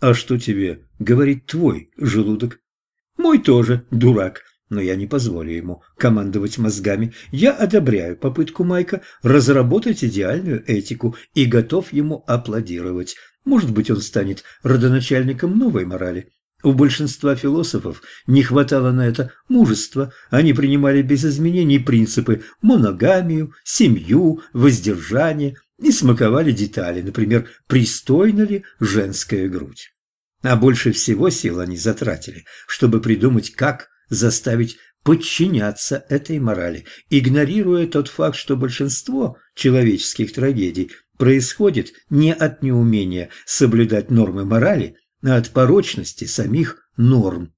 А что тебе говорит твой желудок? Мой тоже дурак, но я не позволю ему командовать мозгами. Я одобряю попытку Майка разработать идеальную этику и готов ему аплодировать. Может быть, он станет родоначальником новой морали. У большинства философов не хватало на это мужества. Они принимали без изменений принципы моногамию, семью, воздержание и смаковали детали, например, пристойна ли женская грудь. А больше всего сил они затратили, чтобы придумать, как заставить подчиняться этой морали, игнорируя тот факт, что большинство человеческих трагедий происходит не от неумения соблюдать нормы морали, а от порочности самих норм.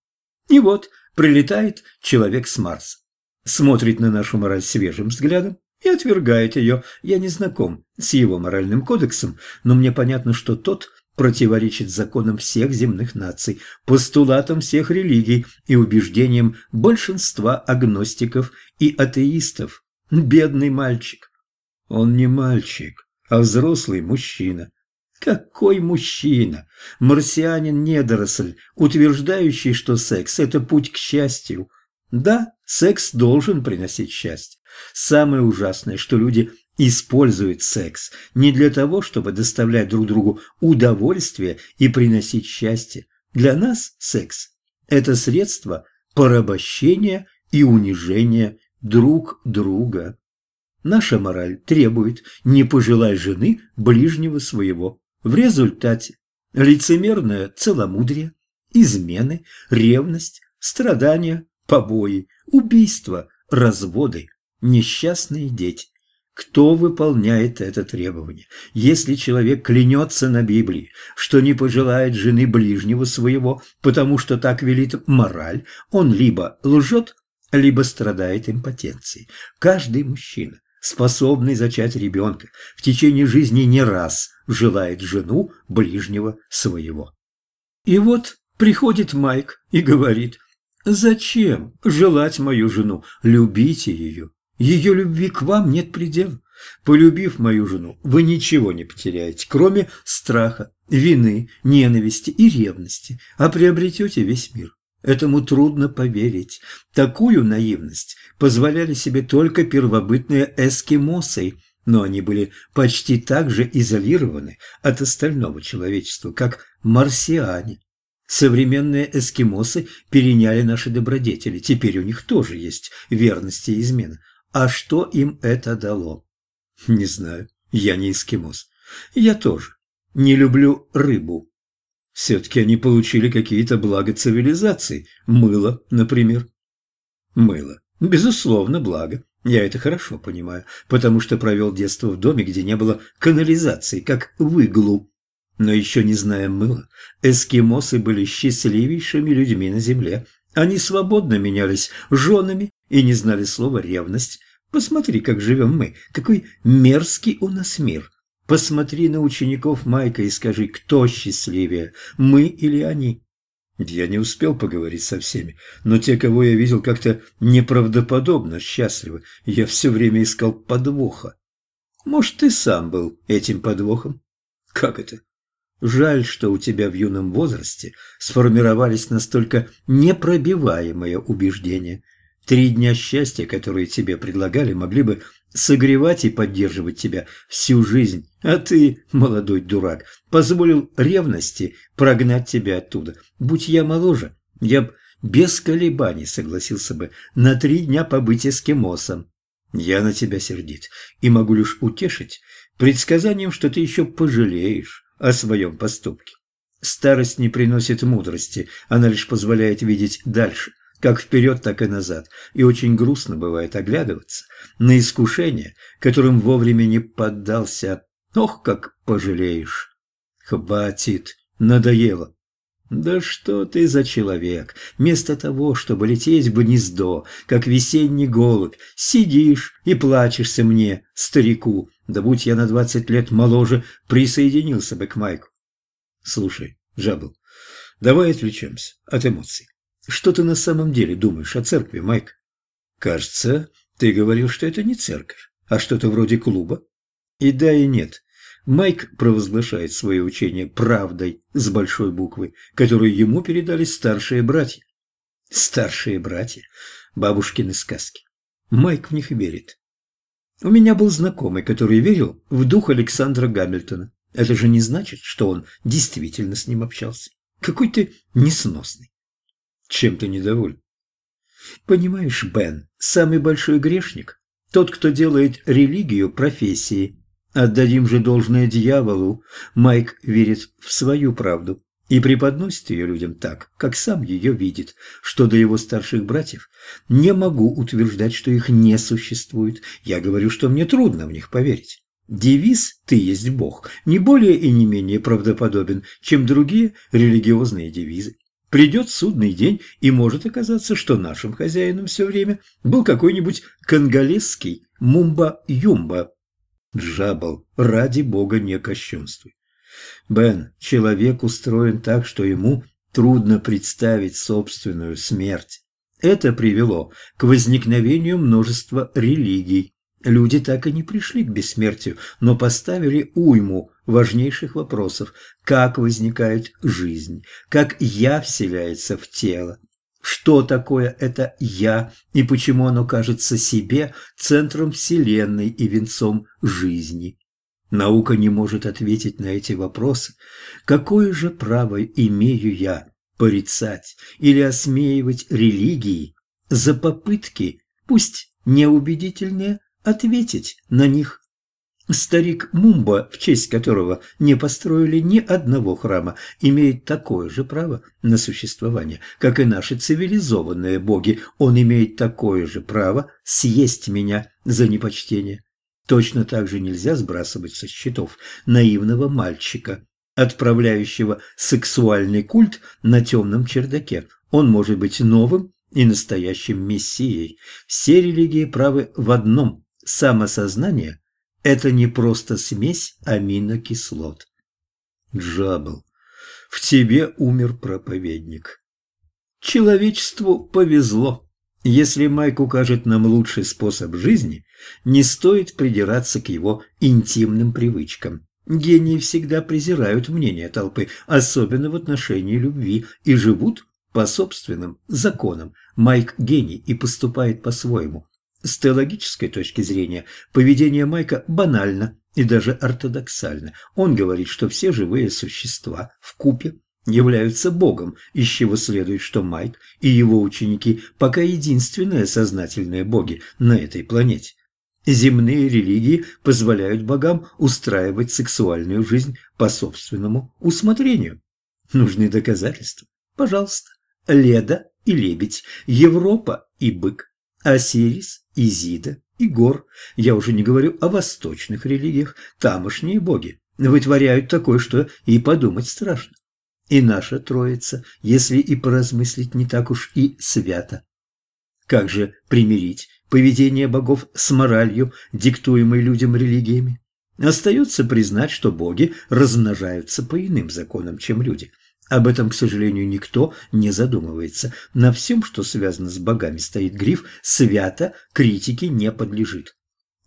И вот прилетает человек с Марса, смотрит на нашу мораль свежим взглядом и отвергает ее. Я не знаком с его моральным кодексом, но мне понятно, что тот противоречит законам всех земных наций, постулатам всех религий и убеждениям большинства агностиков и атеистов. Бедный мальчик. Он не мальчик, а взрослый мужчина. Какой мужчина? Марсианин-недоросль, утверждающий, что секс – это путь к счастью. Да, секс должен приносить счастье. Самое ужасное, что люди используют секс не для того, чтобы доставлять друг другу удовольствие и приносить счастье. Для нас секс – это средство порабощения и унижения друг друга. Наша мораль требует «не пожелай жены ближнего своего». В результате лицемерное целомудрие, измены, ревность, страдания, побои, убийства, разводы, несчастные дети. Кто выполняет это требование? Если человек клянется на Библии, что не пожелает жены ближнего своего, потому что так велит мораль, он либо лжет, либо страдает импотенцией. Каждый мужчина, способный зачать ребенка, в течение жизни не раз желает жену ближнего своего. И вот приходит Майк и говорит, «Зачем желать мою жену? Любите ее, ее любви к вам нет предела. Полюбив мою жену, вы ничего не потеряете, кроме страха, вины, ненависти и ревности, а приобретете весь мир. Этому трудно поверить. Такую наивность позволяли себе только первобытные эскимосы, но они были почти так же изолированы от остального человечества, как марсиане. Современные эскимосы переняли наши добродетели, теперь у них тоже есть верность и измена. А что им это дало? Не знаю, я не эскимос. Я тоже не люблю рыбу. Все-таки они получили какие-то блага цивилизации. Мыло, например. Мыло. Безусловно, благо. Я это хорошо понимаю, потому что провел детство в доме, где не было канализации, как в иглу. Но еще не зная мыла, эскимосы были счастливейшими людьми на земле. Они свободно менялись женами и не знали слова «ревность». Посмотри, как живем мы, какой мерзкий у нас мир. Посмотри на учеников Майка и скажи, кто счастливее, мы или они. Я не успел поговорить со всеми, но те, кого я видел, как-то неправдоподобно счастливы. Я все время искал подвоха. Может, ты сам был этим подвохом? Как это? Жаль, что у тебя в юном возрасте сформировались настолько непробиваемые убеждения. Три дня счастья, которые тебе предлагали, могли бы согревать и поддерживать тебя всю жизнь, а ты, молодой дурак, позволил ревности прогнать тебя оттуда. Будь я моложе, я б без колебаний согласился бы на три дня побыть эскимосом. Я на тебя сердит и могу лишь утешить предсказанием, что ты еще пожалеешь о своем поступке. Старость не приносит мудрости, она лишь позволяет видеть дальше, как вперед, так и назад, и очень грустно бывает оглядываться на искушение, которым вовремя не поддался. Ох, как пожалеешь! Хватит, надоело. Да что ты за человек? Вместо того, чтобы лететь в гнездо, как весенний голубь, сидишь и плачешься мне, старику, да будь я на двадцать лет моложе, присоединился бы к Майку. Слушай, Жабл, давай отвлечемся от эмоций. Что ты на самом деле думаешь о церкви, Майк? Кажется, ты говорил, что это не церковь, а что-то вроде клуба. И да, и нет. Майк провозглашает свое учение правдой с большой буквы, которую ему передали старшие братья. Старшие братья – бабушкины сказки. Майк в них верит. У меня был знакомый, который верил в дух Александра Гамильтона. Это же не значит, что он действительно с ним общался. Какой ты несносный. Чем ты недоволен? Понимаешь, Бен, самый большой грешник – тот, кто делает религию профессией. Отдадим же должное дьяволу. Майк верит в свою правду и преподносит ее людям так, как сам ее видит, что до его старших братьев не могу утверждать, что их не существует. Я говорю, что мне трудно в них поверить. Девиз «Ты есть Бог» не более и не менее правдоподобен, чем другие религиозные девизы. Придет судный день, и может оказаться, что нашим хозяином все время был какой-нибудь конголезский мумба-юмба. Джабал, ради бога не кощунствуй. Бен, человек устроен так, что ему трудно представить собственную смерть. Это привело к возникновению множества религий. Люди так и не пришли к бессмертию, но поставили уйму важнейших вопросов. Как возникает жизнь? Как «я» вселяется в тело? Что такое это «я» и почему оно кажется себе центром Вселенной и венцом жизни? Наука не может ответить на эти вопросы. Какое же право имею я порицать или осмеивать религии за попытки, пусть неубедительные, ответить на них. Старик Мумба, в честь которого не построили ни одного храма, имеет такое же право на существование, как и наши цивилизованные боги. Он имеет такое же право съесть меня за непочтение. Точно так же нельзя сбрасывать со счетов наивного мальчика, отправляющего сексуальный культ на темном чердаке. Он может быть новым и настоящим мессией. Все религии правы в одном самосознание – это не просто смесь аминокислот. Джабл, в тебе умер проповедник. Человечеству повезло. Если Майк укажет нам лучший способ жизни, не стоит придираться к его интимным привычкам. Гении всегда презирают мнение толпы, особенно в отношении любви, и живут по собственным законам. Майк гений и поступает по-своему. С теологической точки зрения поведение Майка банально и даже ортодоксально. Он говорит, что все живые существа в купе являются Богом, из чего следует, что Майк и его ученики пока единственные сознательные боги на этой планете. Земные религии позволяют богам устраивать сексуальную жизнь по собственному усмотрению. Нужны доказательства? Пожалуйста. Леда и лебедь, Европа и бык, Осирис Изида и Гор. Я уже не говорю о восточных религиях. Тамошние боги вытворяют такое, что и подумать страшно. И наша Троица, если и поразмыслить, не так уж и свято. Как же примирить поведение богов с моралью, диктуемой людям религиями? Остается признать, что боги размножаются по иным законам, чем люди. Об этом, к сожалению, никто не задумывается. На всем, что связано с богами, стоит гриф «свято» критике не подлежит.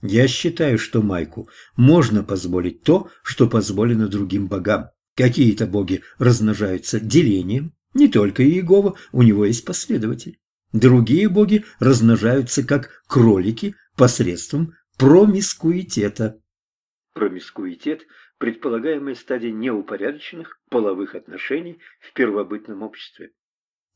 Я считаю, что Майку можно позволить то, что позволено другим богам. Какие-то боги размножаются делением, не только Иегова, у него есть последователь. Другие боги размножаются как кролики посредством промискуитета. Промискуитет – предполагаемая стадия неупорядоченных половых отношений в первобытном обществе.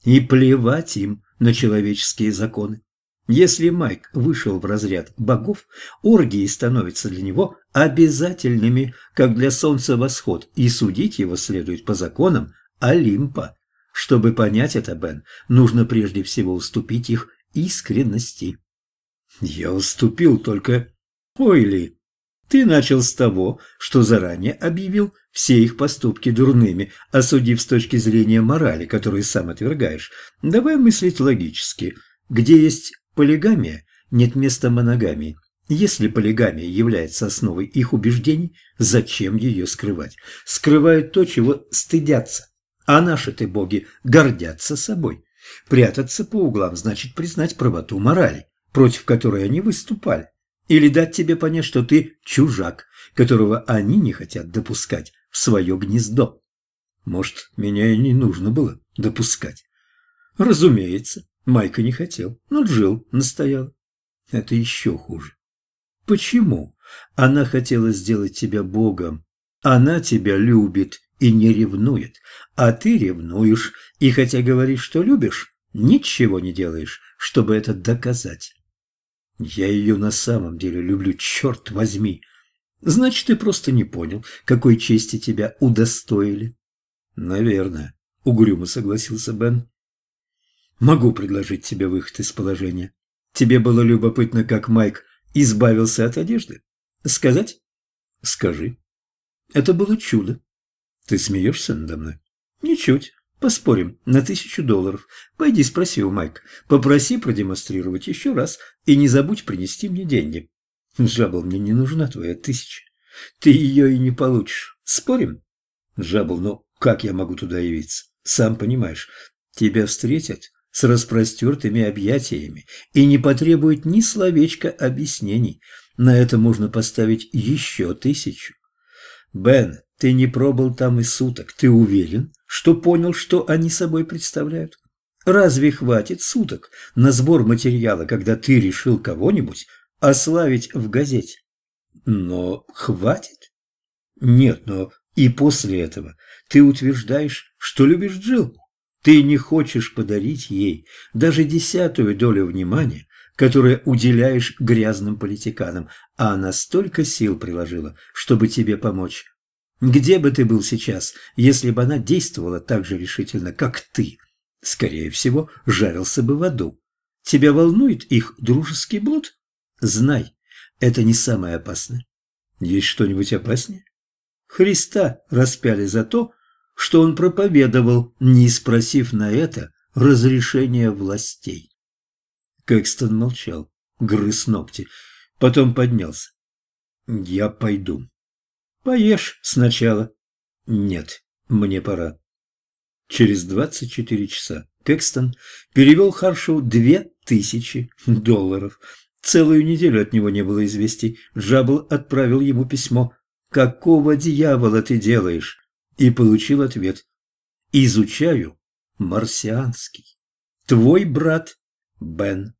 И плевать им на человеческие законы. Если Майк вышел в разряд богов, оргии становятся для него обязательными, как для солнца восход, и судить его следует по законам Олимпа. Чтобы понять это, Бен, нужно прежде всего уступить их искренности. Я уступил только... Ой ли, ты начал с того, что заранее объявил все их поступки дурными, осудив с точки зрения морали, которую сам отвергаешь. Давай мыслить логически. Где есть полигамия, нет места моногамии. Если полигамия является основой их убеждений, зачем ее скрывать? Скрывают то, чего стыдятся. А наши-то боги гордятся собой. Прятаться по углам значит признать правоту морали, против которой они выступали. Или дать тебе понять, что ты чужак, которого они не хотят допускать в свое гнездо. Может, меня и не нужно было допускать. Разумеется, Майка не хотел, но Джилл настоял. Это еще хуже. Почему? Она хотела сделать тебя богом. Она тебя любит и не ревнует, а ты ревнуешь, и хотя говоришь, что любишь, ничего не делаешь, чтобы это доказать. Я ее на самом деле люблю, черт возьми. Значит, ты просто не понял, какой чести тебя удостоили. Наверное, угрюмо согласился Бен. Могу предложить тебе выход из положения. Тебе было любопытно, как Майк избавился от одежды? Сказать? Скажи. Это было чудо. Ты смеешься надо мной? Ничуть. Поспорим на тысячу долларов. Пойди спроси у Майка. Попроси продемонстрировать еще раз и не забудь принести мне деньги. Жабл, мне не нужна твоя тысяча. Ты ее и не получишь. Спорим? Жабл, ну как я могу туда явиться? Сам понимаешь, тебя встретят с распростертыми объятиями и не потребуют ни словечка объяснений. На это можно поставить еще тысячу. Бен, ты не пробыл там и суток. Ты уверен, что понял, что они собой представляют? Разве хватит суток на сбор материала, когда ты решил кого-нибудь ославить в газете? Но хватит? Нет, но и после этого ты утверждаешь, что любишь Джилл. Ты не хочешь подарить ей даже десятую долю внимания, которое уделяешь грязным политиканам, а она столько сил приложила, чтобы тебе помочь. Где бы ты был сейчас, если бы она действовала так же решительно, как ты? Скорее всего, жарился бы в аду. Тебя волнует их дружеский блуд? Знай, это не самое опасное. Есть что-нибудь опаснее? Христа распяли за то, что он проповедовал, не спросив на это разрешения властей. Кэкстон молчал, грыз ногти, потом поднялся. «Я пойду». «Поешь сначала». «Нет, мне пора». Через двадцать четыре часа Кэкстон перевел Харшоу две тысячи долларов. Целую неделю от него не было известий. Джабл отправил ему письмо. «Какого дьявола ты делаешь?» И получил ответ. «Изучаю марсианский. Твой брат Бен».